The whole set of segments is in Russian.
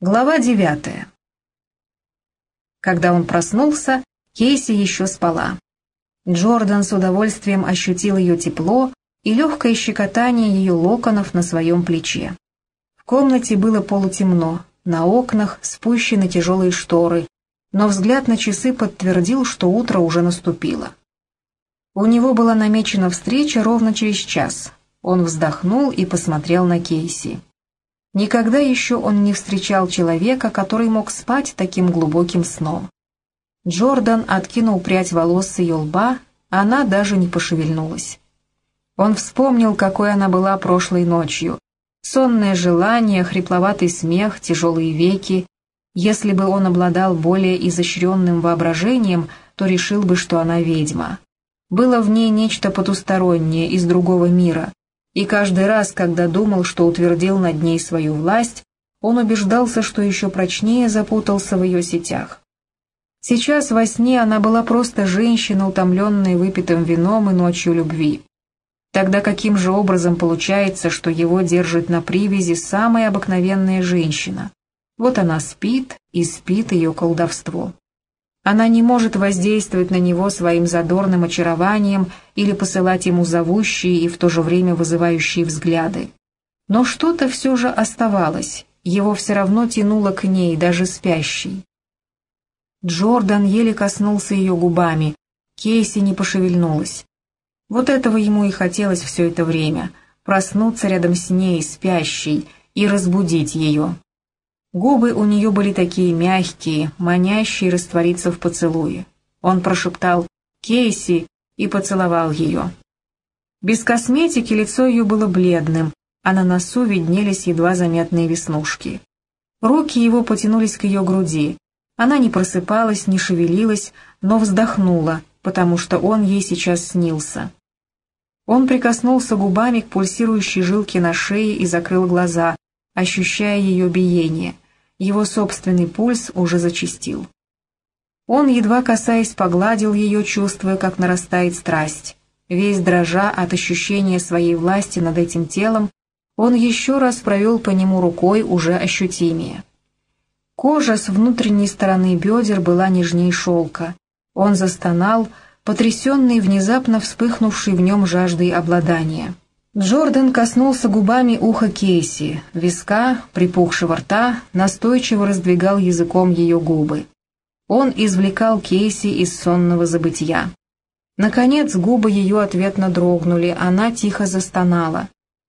Глава девятая. Когда он проснулся, Кейси еще спала. Джордан с удовольствием ощутил ее тепло и легкое щекотание ее локонов на своем плече. В комнате было полутемно, на окнах спущены тяжелые шторы, но взгляд на часы подтвердил, что утро уже наступило. У него была намечена встреча ровно через час. Он вздохнул и посмотрел на Кейси. Никогда еще он не встречал человека, который мог спать таким глубоким сном. Джордан откинул прядь волос с ее лба, она даже не пошевельнулась. Он вспомнил, какой она была прошлой ночью. Сонное желание, хрипловатый смех, тяжелые веки. Если бы он обладал более изощренным воображением, то решил бы, что она ведьма. Было в ней нечто потустороннее, из другого мира, и каждый раз, когда думал, что утвердил над ней свою власть, он убеждался, что еще прочнее запутался в ее сетях. Сейчас во сне она была просто женщина, утомленная выпитым вином и ночью любви. Тогда каким же образом получается, что его держит на привязи самая обыкновенная женщина? Вот она спит, и спит ее колдовство. Она не может воздействовать на него своим задорным очарованием или посылать ему зовущие и в то же время вызывающие взгляды. Но что-то все же оставалось, его все равно тянуло к ней, даже спящей. Джордан еле коснулся ее губами, Кейси не пошевельнулась. Вот этого ему и хотелось все это время — проснуться рядом с ней, спящей, и разбудить ее. Губы у нее были такие мягкие, манящие раствориться в поцелуе. Он прошептал «Кейси» и поцеловал ее. Без косметики лицо ее было бледным, а на носу виднелись едва заметные веснушки. Руки его потянулись к ее груди. Она не просыпалась, не шевелилась, но вздохнула, потому что он ей сейчас снился. Он прикоснулся губами к пульсирующей жилке на шее и закрыл глаза, ощущая ее биение. Его собственный пульс уже зачастил. Он, едва касаясь, погладил ее, чувствуя, как нарастает страсть. Весь дрожа от ощущения своей власти над этим телом, он еще раз провел по нему рукой уже ощутимее. Кожа с внутренней стороны бедер была нежней шелка. Он застонал, потрясенный внезапно вспыхнувшей в нем жаждой обладания. Джордан коснулся губами уха Кейси, виска, припухшего рта, настойчиво раздвигал языком ее губы. Он извлекал Кейси из сонного забытья. Наконец губы ее ответно дрогнули, она тихо застонала.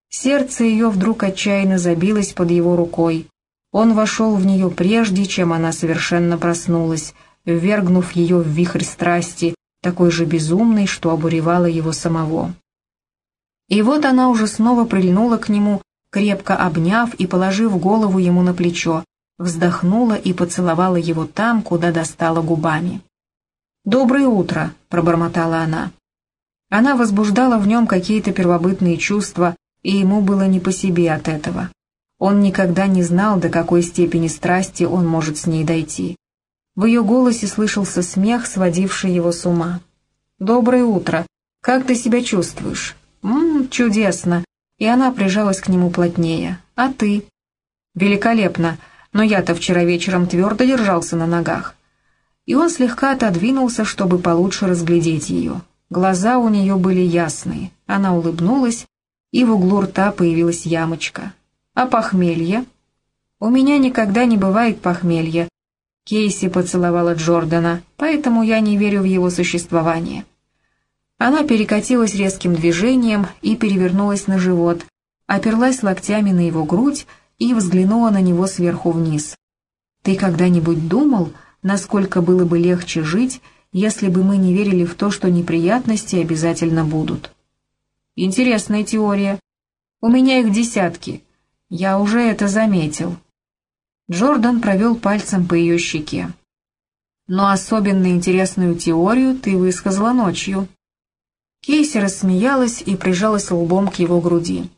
Сердце ее вдруг отчаянно забилось под его рукой. Он вошел в нее прежде, чем она совершенно проснулась, ввергнув ее в вихрь страсти, такой же безумный, что обуревала его самого. И вот она уже снова прильнула к нему, крепко обняв и положив голову ему на плечо, вздохнула и поцеловала его там, куда достала губами. «Доброе утро», — пробормотала она. Она возбуждала в нем какие-то первобытные чувства, и ему было не по себе от этого. Он никогда не знал, до какой степени страсти он может с ней дойти. В ее голосе слышался смех, сводивший его с ума. «Доброе утро. Как ты себя чувствуешь?» «Ммм, чудесно!» И она прижалась к нему плотнее. «А ты?» «Великолепно! Но я-то вчера вечером твердо держался на ногах». И он слегка отодвинулся, чтобы получше разглядеть ее. Глаза у нее были ясные. Она улыбнулась, и в углу рта появилась ямочка. «А похмелье?» «У меня никогда не бывает похмелья», Кейси поцеловала Джордана, поэтому я не верю в его существование. Она перекатилась резким движением и перевернулась на живот, оперлась локтями на его грудь и взглянула на него сверху вниз. «Ты когда-нибудь думал, насколько было бы легче жить, если бы мы не верили в то, что неприятности обязательно будут?» «Интересная теория. У меня их десятки. Я уже это заметил». Джордан провел пальцем по ее щеке. «Но особенно интересную теорию ты высказала ночью». Кейси рассмеялась и прижалась лбом к его груди.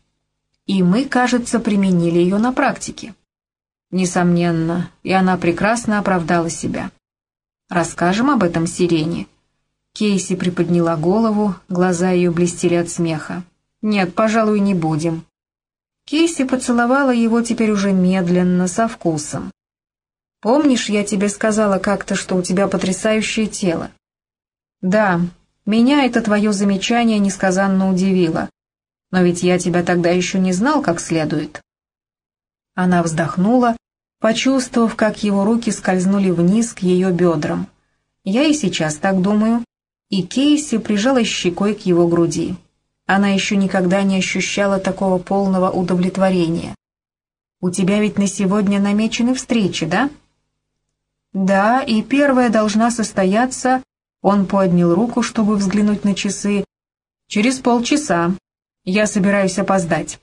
И мы, кажется, применили ее на практике. Несомненно, и она прекрасно оправдала себя. Расскажем об этом Сирене. Кейси приподняла голову, глаза ее блестели от смеха. «Нет, пожалуй, не будем». Кейси поцеловала его теперь уже медленно, со вкусом. Помнишь, я тебе сказала как-то, что у тебя потрясающее тело? Да, меня это твое замечание несказанно удивило. Но ведь я тебя тогда еще не знал как следует. Она вздохнула, почувствовав, как его руки скользнули вниз к ее бедрам. Я и сейчас так думаю. И Кейси прижалась щекой к его груди. Она еще никогда не ощущала такого полного удовлетворения. «У тебя ведь на сегодня намечены встречи, да?» «Да, и первая должна состояться...» Он поднял руку, чтобы взглянуть на часы. «Через полчаса. Я собираюсь опоздать».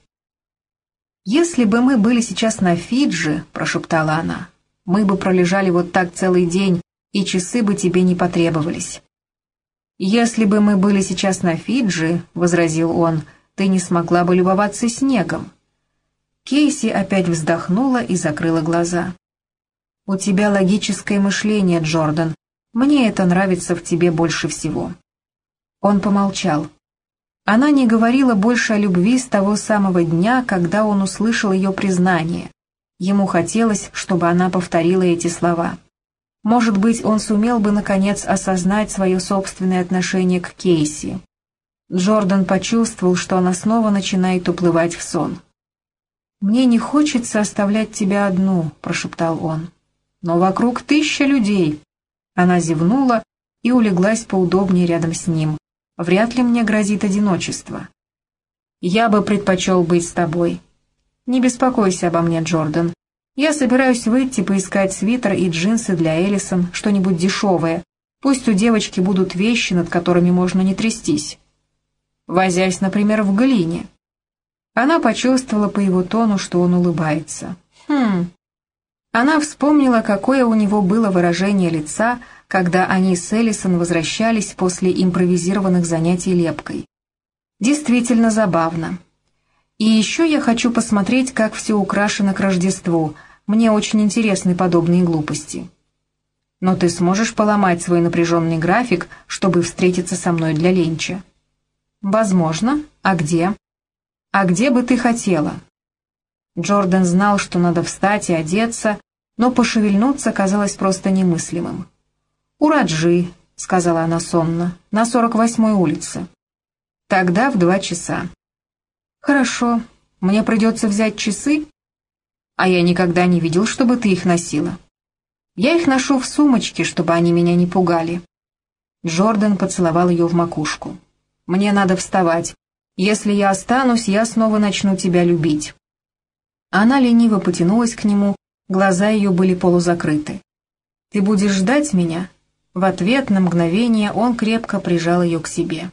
«Если бы мы были сейчас на Фиджи», — прошептала она, — «мы бы пролежали вот так целый день, и часы бы тебе не потребовались». «Если бы мы были сейчас на Фиджи», — возразил он, — «ты не смогла бы любоваться снегом». Кейси опять вздохнула и закрыла глаза. «У тебя логическое мышление, Джордан. Мне это нравится в тебе больше всего». Он помолчал. Она не говорила больше о любви с того самого дня, когда он услышал ее признание. Ему хотелось, чтобы она повторила эти слова. Может быть, он сумел бы, наконец, осознать свое собственное отношение к Кейси. Джордан почувствовал, что она снова начинает уплывать в сон. «Мне не хочется оставлять тебя одну», — прошептал он но вокруг тысяча людей. Она зевнула и улеглась поудобнее рядом с ним. Вряд ли мне грозит одиночество. Я бы предпочел быть с тобой. Не беспокойся обо мне, Джордан. Я собираюсь выйти поискать свитер и джинсы для Элисон, что-нибудь дешевое. Пусть у девочки будут вещи, над которыми можно не трястись. Возясь, например, в глине. Она почувствовала по его тону, что он улыбается. «Хм, она вспомнила, какое у него было выражение лица, когда они с Эллисон возвращались после импровизированных занятий лепкой. Действительно забавно. И еще я хочу посмотреть, как все украшено к Рождеству. Мне очень интересны подобные глупости. Но ты сможешь поломать свой напряженный график, чтобы встретиться со мной для ленча? Возможно. А где? А где бы ты хотела? Джордан знал, что надо встать и одеться, но пошевельнуться казалось просто немыслимым. «У Раджи», — сказала она сонно, — «на сорок восьмой улице». «Тогда в два часа». «Хорошо. Мне придется взять часы?» «А я никогда не видел, чтобы ты их носила». «Я их ношу в сумочке, чтобы они меня не пугали». Джордан поцеловал ее в макушку. «Мне надо вставать. Если я останусь, я снова начну тебя любить». Она лениво потянулась к нему, глаза ее были полузакрыты. «Ты будешь ждать меня?» В ответ на мгновение он крепко прижал ее к себе.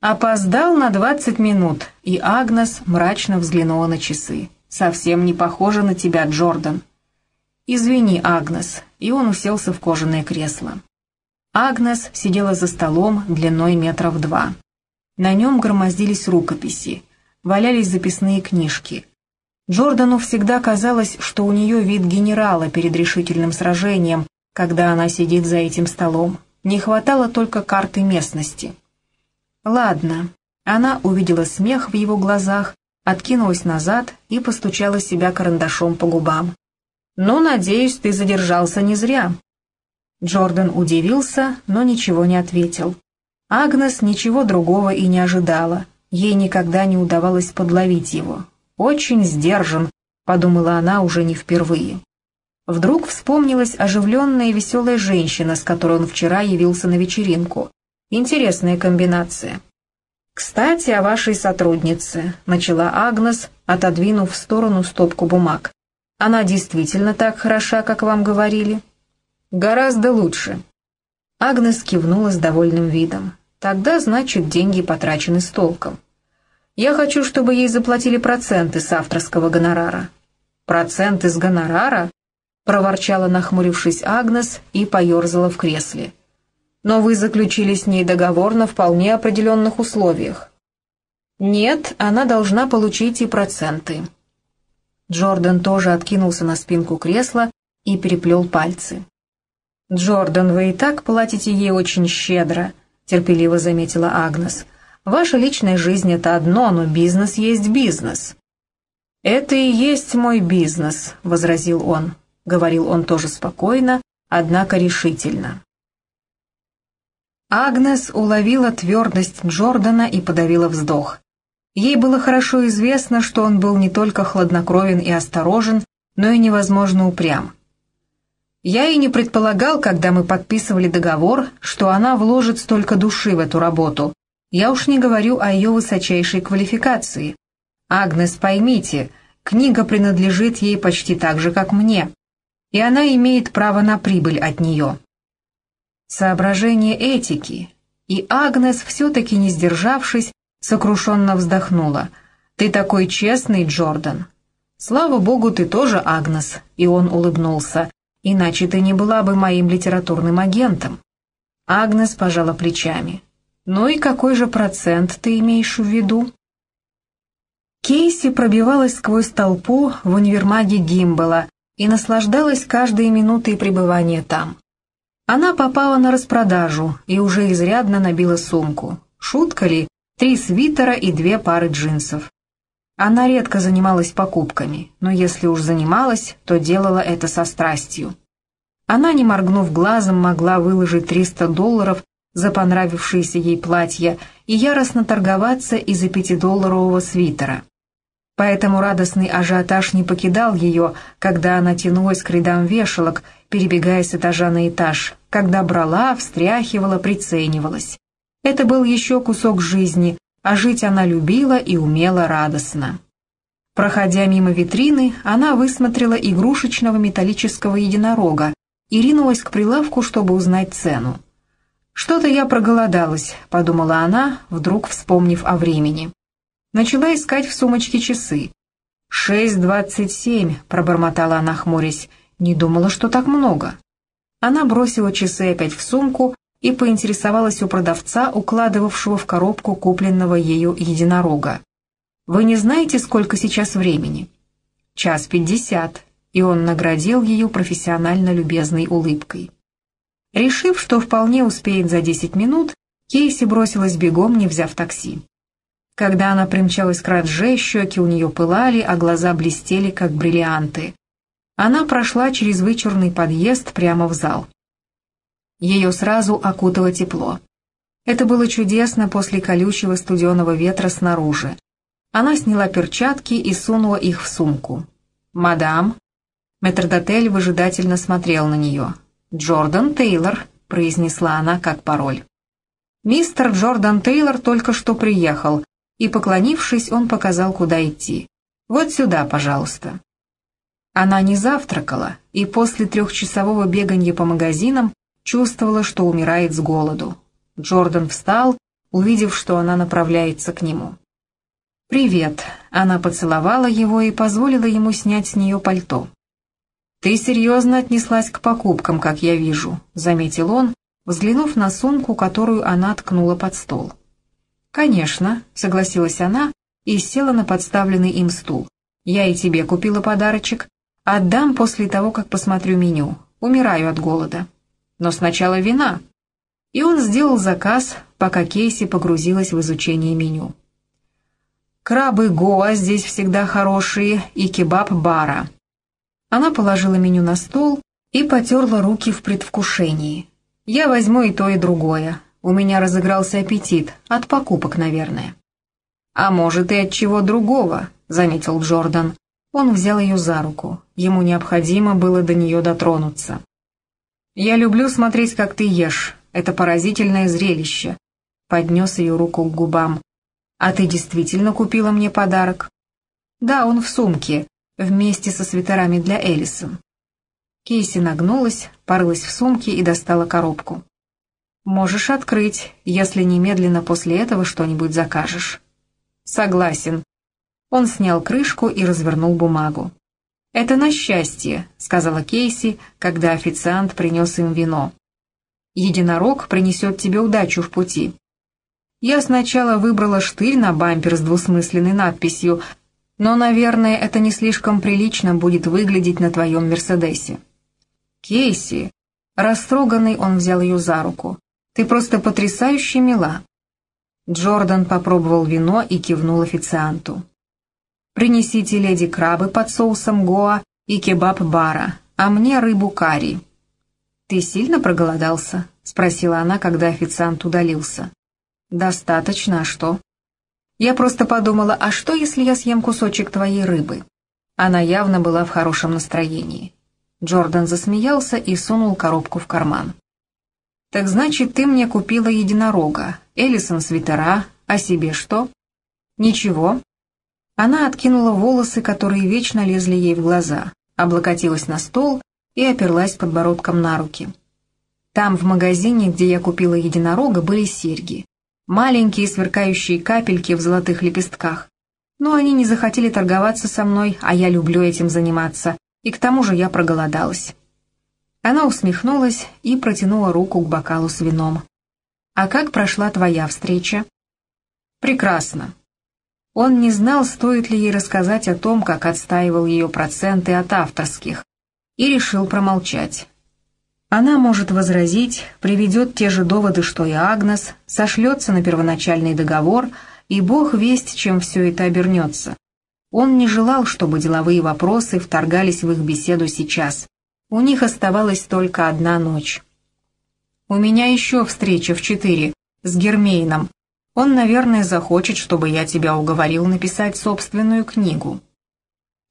Опоздал на двадцать минут, и Агнес мрачно взглянула на часы. «Совсем не похоже на тебя, Джордан». «Извини, Агнес», и он уселся в кожаное кресло. Агнес сидела за столом длиной метров два. На нем громоздились рукописи, валялись записные книжки — Джордану всегда казалось, что у нее вид генерала перед решительным сражением, когда она сидит за этим столом. Не хватало только карты местности. «Ладно». Она увидела смех в его глазах, откинулась назад и постучала себя карандашом по губам. «Ну, надеюсь, ты задержался не зря». Джордан удивился, но ничего не ответил. Агнес ничего другого и не ожидала. Ей никогда не удавалось подловить его. «Очень сдержан», — подумала она уже не впервые. Вдруг вспомнилась оживленная и веселая женщина, с которой он вчера явился на вечеринку. Интересная комбинация. «Кстати, о вашей сотруднице», — начала Агнес, отодвинув в сторону стопку бумаг. «Она действительно так хороша, как вам говорили?» «Гораздо лучше». Агнес кивнула с довольным видом. «Тогда, значит, деньги потрачены с толком. Я хочу, чтобы ей заплатили проценты с авторского гонорара». «Проценты с гонорара?» — проворчала, нахмурившись Агнес, и поерзала в кресле. «Но вы заключили с ней договор на вполне определенных условиях». «Нет, она должна получить и проценты». Джордан тоже откинулся на спинку кресла и переплел пальцы. «Джордан, вы и так платите ей очень щедро», — терпеливо заметила Агнес. Ваша личная жизнь — это одно, но бизнес есть бизнес». «Это и есть мой бизнес», — возразил он. — говорил он тоже спокойно, однако решительно. Агнес уловила твердость Джордана и подавила вздох. Ей было хорошо известно, что он был не только хладнокровен и осторожен, но и невозможно упрям. Я и не предполагал, когда мы подписывали договор, что она вложит столько души в эту работу. Я уж не говорю о ее высочайшей квалификации. Агнес, поймите, книга принадлежит ей почти так же, как мне, и она имеет право на прибыль от нее. Соображение этики, и Агнес, все-таки не сдержавшись, сокрушенно вздохнула. «Ты такой честный, Джордан!» «Слава богу, ты тоже, Агнес!» И он улыбнулся. «Иначе ты не была бы моим литературным агентом». Агнес пожала плечами. «Ну и какой же процент ты имеешь в виду?» Кейси пробивалась сквозь толпу в универмаге Гимбала и наслаждалась каждой минутой пребывания там. Она попала на распродажу и уже изрядно набила сумку. Шутка ли? Три свитера и две пары джинсов. Она редко занималась покупками, но если уж занималась, то делала это со страстью. Она, не моргнув глазом, могла выложить 300 долларов за понравившееся ей платье и яростно торговаться из-за пятидолларового свитера. Поэтому радостный ажиотаж не покидал ее, когда она тянулась к рядам вешалок, перебегая с этажа на этаж, когда брала, встряхивала, приценивалась. Это был еще кусок жизни, а жить она любила и умела радостно. Проходя мимо витрины, она высмотрела игрушечного металлического единорога и ринулась к прилавку, чтобы узнать цену. «Что-то я проголодалась», — подумала она, вдруг вспомнив о времени. Начала искать в сумочке часы. «Шесть двадцать семь», — пробормотала она, хмурясь. «Не думала, что так много». Она бросила часы опять в сумку и поинтересовалась у продавца, укладывавшего в коробку купленного ею единорога. «Вы не знаете, сколько сейчас времени?» «Час пятьдесят», и он наградил ее профессионально любезной улыбкой. Решив, что вполне успеет за десять минут, Кейси бросилась бегом, не взяв такси. Когда она примчалась к Радже, щеки у нее пылали, а глаза блестели, как бриллианты. Она прошла через вычурный подъезд прямо в зал. Ее сразу окутало тепло. Это было чудесно после колючего студеного ветра снаружи. Она сняла перчатки и сунула их в сумку. «Мадам?» Метрдотель выжидательно смотрел на нее. «Джордан Тейлор», — произнесла она как пароль. Мистер Джордан Тейлор только что приехал, и, поклонившись, он показал, куда идти. «Вот сюда, пожалуйста». Она не завтракала, и после трехчасового бегания по магазинам чувствовала, что умирает с голоду. Джордан встал, увидев, что она направляется к нему. «Привет», — она поцеловала его и позволила ему снять с нее пальто. «Ты серьезно отнеслась к покупкам, как я вижу», — заметил он, взглянув на сумку, которую она ткнула под стол. «Конечно», — согласилась она и села на подставленный им стул. «Я и тебе купила подарочек. Отдам после того, как посмотрю меню. Умираю от голода. Но сначала вина». И он сделал заказ, пока Кейси погрузилась в изучение меню. «Крабы Гоа здесь всегда хорошие и кебаб-бара». Она положила меню на стол и потерла руки в предвкушении. «Я возьму и то, и другое. У меня разыгрался аппетит, от покупок, наверное». «А может, и от чего другого», — заметил Джордан. Он взял ее за руку. Ему необходимо было до нее дотронуться. «Я люблю смотреть, как ты ешь. Это поразительное зрелище», — поднес ее руку к губам. «А ты действительно купила мне подарок?» «Да, он в сумке, вместе со свитерами для Элисон». Кейси нагнулась, порылась в сумке и достала коробку. «Можешь открыть, если немедленно после этого что-нибудь закажешь». «Согласен». Он снял крышку и развернул бумагу. «Это на счастье», — сказала Кейси, когда официант принес им вино. «Единорог принесет тебе удачу в пути». Я сначала выбрала штырь на бампер с двусмысленной надписью, но, наверное, это не слишком прилично будет выглядеть на твоем Мерседесе. Кейси, растроганный, он взял ее за руку. Ты просто потрясающе мила». Джордан попробовал вино и кивнул официанту. «Принесите леди крабы под соусом гоа и кебаб-бара. а мне рыбу карри». «Ты сильно проголодался?» — спросила она, когда официант удалился. «Достаточно, а что?» «Я просто подумала, а что, если я съем кусочек твоей рыбы?» Она явно была в хорошем настроении. Джордан засмеялся и сунул коробку в карман. «Так значит, ты мне купила единорога, Элисон свитера, а себе что?» «Ничего». Она откинула волосы, которые вечно лезли ей в глаза, облокотилась на стол и оперлась подбородком на руки. Там, в магазине, где я купила единорога, были серьги. Маленькие сверкающие капельки в золотых лепестках. Но они не захотели торговаться со мной, а я люблю этим заниматься, и к тому же я проголодалась. Она усмехнулась и протянула руку к бокалу с вином. «А как прошла твоя встреча?» «Прекрасно». Он не знал, стоит ли ей рассказать о том, как отстаивал ее проценты от авторских, и решил промолчать. Она может возразить, приведет те же доводы, что и Агнес, сошлется на первоначальный договор, и бог весть, чем все это обернется. Он не желал, чтобы деловые вопросы вторгались в их беседу сейчас. У них оставалась только одна ночь. «У меня еще встреча в четыре, с Гермейном. Он, наверное, захочет, чтобы я тебя уговорил написать собственную книгу».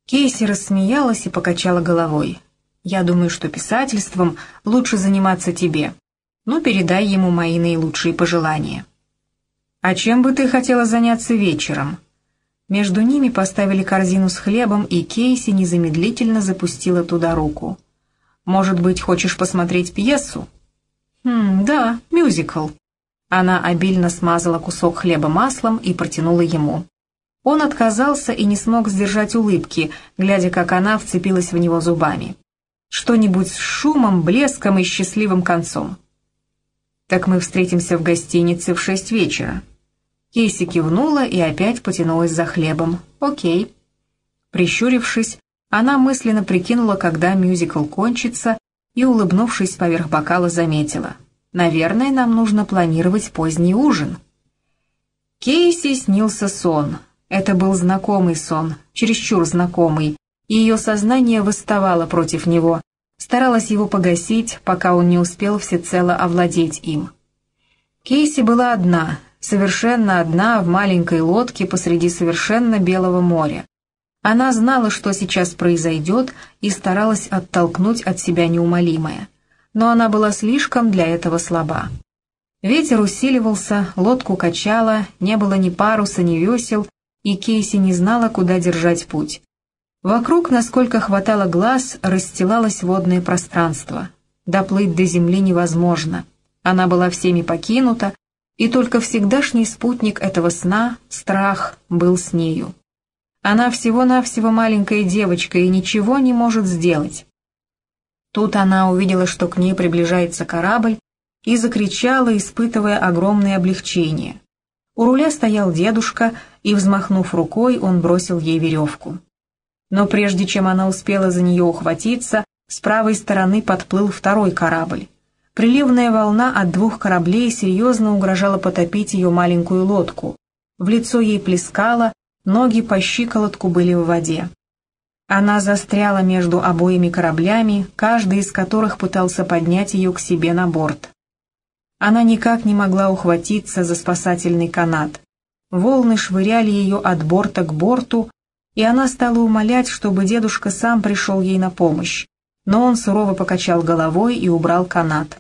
Кейси рассмеялась и покачала головой. Я думаю, что писательством лучше заниматься тебе. Ну, передай ему мои наилучшие пожелания. А чем бы ты хотела заняться вечером? Между ними поставили корзину с хлебом, и Кейси незамедлительно запустила туда руку. Может быть, хочешь посмотреть пьесу? Хм, да, мюзикл. Она обильно смазала кусок хлеба маслом и протянула ему. Он отказался и не смог сдержать улыбки, глядя, как она вцепилась в него зубами что-нибудь с шумом, блеском и счастливым концом. «Так мы встретимся в гостинице в шесть вечера». Кейси кивнула и опять потянулась за хлебом. «Окей». Прищурившись, она мысленно прикинула, когда мюзикл кончится, и, улыбнувшись поверх бокала, заметила. «Наверное, нам нужно планировать поздний ужин». Кейси снился сон. Это был знакомый сон, чересчур знакомый, и ее сознание восставало против него, старалось его погасить, пока он не успел всецело овладеть им. Кейси была одна, совершенно одна в маленькой лодке посреди совершенно белого моря. Она знала, что сейчас произойдет, и старалась оттолкнуть от себя неумолимое. Но она была слишком для этого слаба. Ветер усиливался, лодку качало, не было ни паруса, ни весел, и Кейси не знала, куда держать путь. Вокруг, насколько хватало глаз, расстилалось водное пространство. Доплыть до земли невозможно. Она была всеми покинута, и только всегдашний спутник этого сна, страх, был с нею. Она всего-навсего маленькая девочка и ничего не может сделать. Тут она увидела, что к ней приближается корабль, и закричала, испытывая огромное облегчение. У руля стоял дедушка, и, взмахнув рукой, он бросил ей веревку но прежде чем она успела за нее ухватиться, с правой стороны подплыл второй корабль. Приливная волна от двух кораблей серьезно угрожала потопить ее маленькую лодку. В лицо ей плескало, ноги по щиколотку были в воде. Она застряла между обоими кораблями, каждый из которых пытался поднять ее к себе на борт. Она никак не могла ухватиться за спасательный канат. Волны швыряли ее от борта к борту, и она стала умолять, чтобы дедушка сам пришел ей на помощь, но он сурово покачал головой и убрал канат.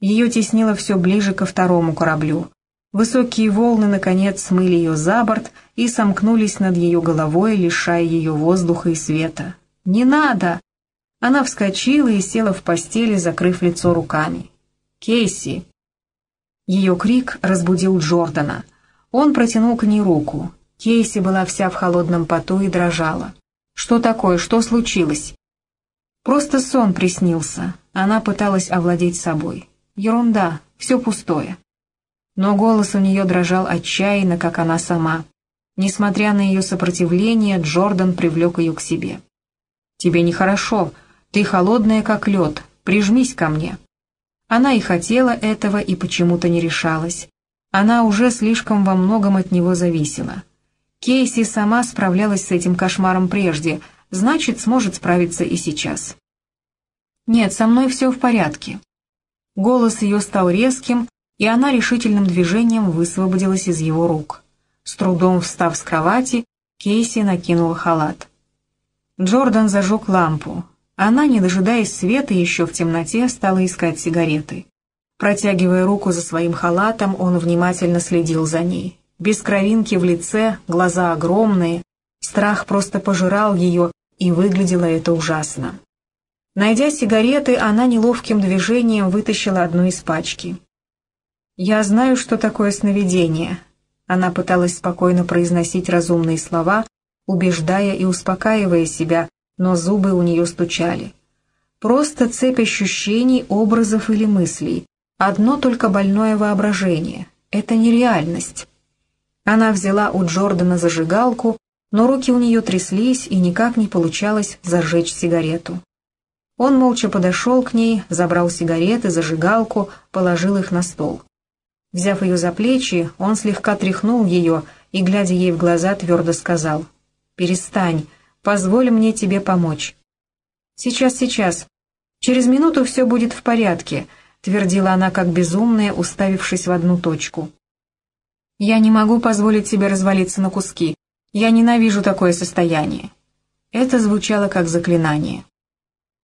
Ее теснило все ближе ко второму кораблю. Высокие волны, наконец, смыли ее за борт и сомкнулись над ее головой, лишая ее воздуха и света. «Не надо!» Она вскочила и села в постели, закрыв лицо руками. «Кейси!» Ее крик разбудил Джордана. Он протянул к ней руку. Кейси была вся в холодном поту и дрожала. «Что такое? Что случилось?» «Просто сон приснился». Она пыталась овладеть собой. «Ерунда, все пустое». Но голос у нее дрожал отчаянно, как она сама. Несмотря на ее сопротивление, Джордан привлек ее к себе. «Тебе нехорошо. Ты холодная, как лед. Прижмись ко мне». Она и хотела этого, и почему-то не решалась. Она уже слишком во многом от него зависела. Кейси сама справлялась с этим кошмаром прежде, значит, сможет справиться и сейчас. «Нет, со мной все в порядке». Голос ее стал резким, и она решительным движением высвободилась из его рук. С трудом встав с кровати, Кейси накинула халат. Джордан зажег лампу. Она, не дожидаясь света, еще в темноте стала искать сигареты. Протягивая руку за своим халатом, он внимательно следил за ней. Без кровинки в лице, глаза огромные, страх просто пожирал ее, и выглядело это ужасно. Найдя сигареты, она неловким движением вытащила одну из пачки. «Я знаю, что такое сновидение». Она пыталась спокойно произносить разумные слова, убеждая и успокаивая себя, но зубы у нее стучали. Просто цепь ощущений, образов или мыслей. Одно только больное воображение. Это нереальность. Она взяла у Джордана зажигалку, но руки у нее тряслись и никак не получалось зажечь сигарету. Он молча подошел к ней, забрал сигареты, зажигалку, положил их на стол. Взяв ее за плечи, он слегка тряхнул ее и, глядя ей в глаза, твердо сказал — «Перестань, позволь мне тебе помочь». «Сейчас, сейчас. Через минуту все будет в порядке», — твердила она как безумная, уставившись в одну точку. «Я не могу позволить себе развалиться на куски. Я ненавижу такое состояние». Это звучало как заклинание.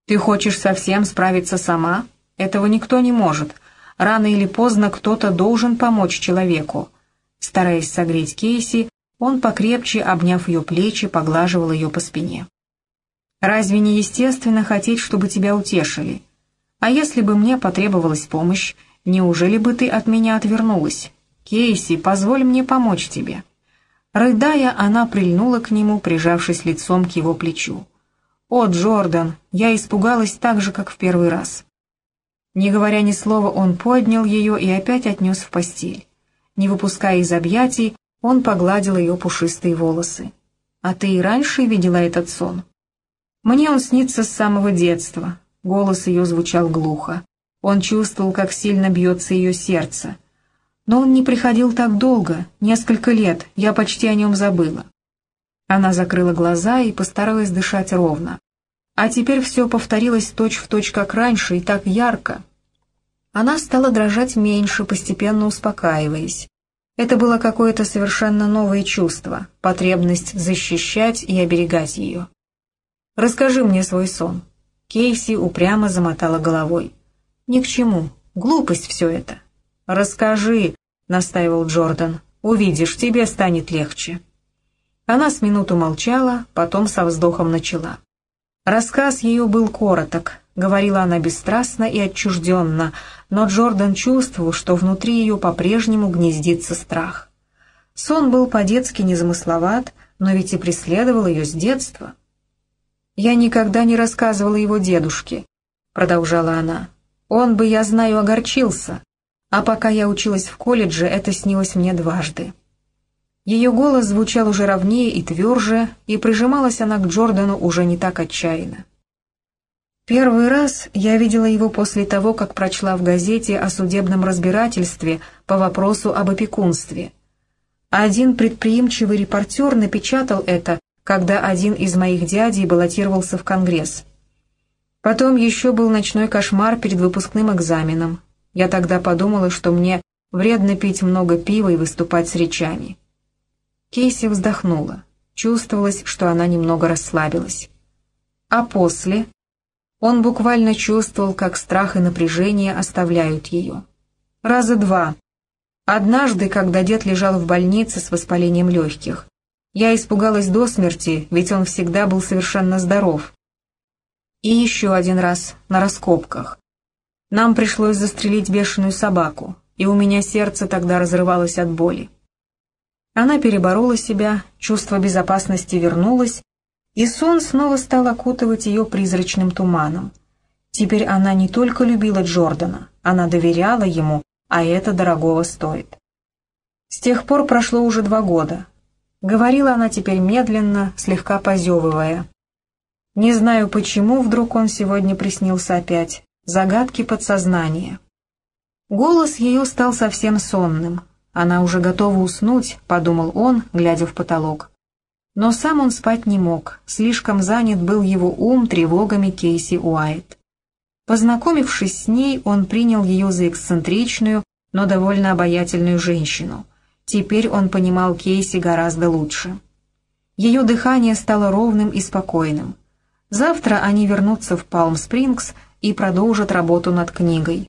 «Ты хочешь совсем справиться сама? Этого никто не может. Рано или поздно кто-то должен помочь человеку». Стараясь согреть Кейси, он покрепче, обняв ее плечи, поглаживал ее по спине. «Разве не естественно хотеть, чтобы тебя утешили? А если бы мне потребовалась помощь, неужели бы ты от меня отвернулась? Кейси, позволь мне помочь тебе». Рыдая, она прильнула к нему, прижавшись лицом к его плечу. «О, Джордан, я испугалась так же, как в первый раз». Не говоря ни слова, он поднял ее и опять отнес в постель. Не выпуская из объятий, он погладил ее пушистые волосы. «А ты и раньше видела этот сон?» «Мне он снится с самого детства». Голос ее звучал глухо. Он чувствовал, как сильно бьется ее сердце. Но он не приходил так долго, несколько лет, я почти о нем забыла. Она закрыла глаза и постаралась дышать ровно. А теперь все повторилось точь-в-точь, точь, как раньше, и так ярко. Она стала дрожать меньше, постепенно успокаиваясь. Это было какое-то совершенно новое чувство, потребность защищать и оберегать ее. «Расскажи мне свой сон». Кейси упрямо замотала головой. «Ни к чему. Глупость все это». «Расскажи», — настаивал Джордан. «Увидишь, тебе станет легче». Она с минуту молчала, потом со вздохом начала. Рассказ ее был короток, говорила она бесстрастно и отчужденно, но Джордан чувствовал, что внутри ее по-прежнему гнездится страх. Сон был по-детски незамысловат, но ведь и преследовал ее с детства. «Я никогда не рассказывала его дедушке», — продолжала она. «Он бы, я знаю, огорчился, а пока я училась в колледже, это снилось мне дважды». Ее голос звучал уже ровнее и тверже, и прижималась она к Джордану уже не так отчаянно. Первый раз я видела его после того, как прочла в газете о судебном разбирательстве по вопросу об опекунстве. Один предприимчивый репортер напечатал это, когда один из моих дядей баллотировался в Конгресс. Потом еще был ночной кошмар перед выпускным экзаменом. Я тогда подумала, что мне вредно пить много пива и выступать с речами. Кейси вздохнула. Чувствовалось, что она немного расслабилась. А после он буквально чувствовал, как страх и напряжение оставляют ее. Раза два. Однажды, когда дед лежал в больнице с воспалением легких, я испугалась до смерти, ведь он всегда был совершенно здоров. И еще один раз, на раскопках. Нам пришлось застрелить бешеную собаку, и у меня сердце тогда разрывалось от боли. Она переборола себя, чувство безопасности вернулось, и сон снова стал окутывать ее призрачным туманом. Теперь она не только любила Джордана, она доверяла ему, а это дорогого стоит. С тех пор прошло уже два года. Говорила она теперь медленно, слегка позевывая. Не знаю, почему вдруг он сегодня приснился опять. Загадки подсознания. Голос ее стал совсем сонным, она уже готова уснуть, подумал он, глядя в потолок. Но сам он спать не мог, слишком занят был его ум тревогами Кейси Уайт. Познакомившись с ней, он принял ее за эксцентричную, но довольно обаятельную женщину. Теперь он понимал Кейси гораздо лучше. Ее дыхание стало ровным и спокойным. Завтра они вернутся в Палм-Спрингс и продолжат работу над книгой.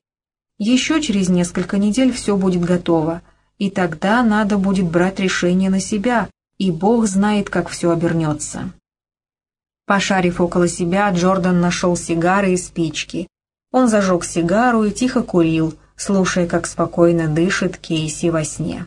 Еще через несколько недель все будет готово, и тогда надо будет брать решение на себя, и Бог знает, как все обернется. Пошарив около себя, Джордан нашел сигары и спички. Он зажег сигару и тихо курил, слушая, как спокойно дышит Кейси во сне.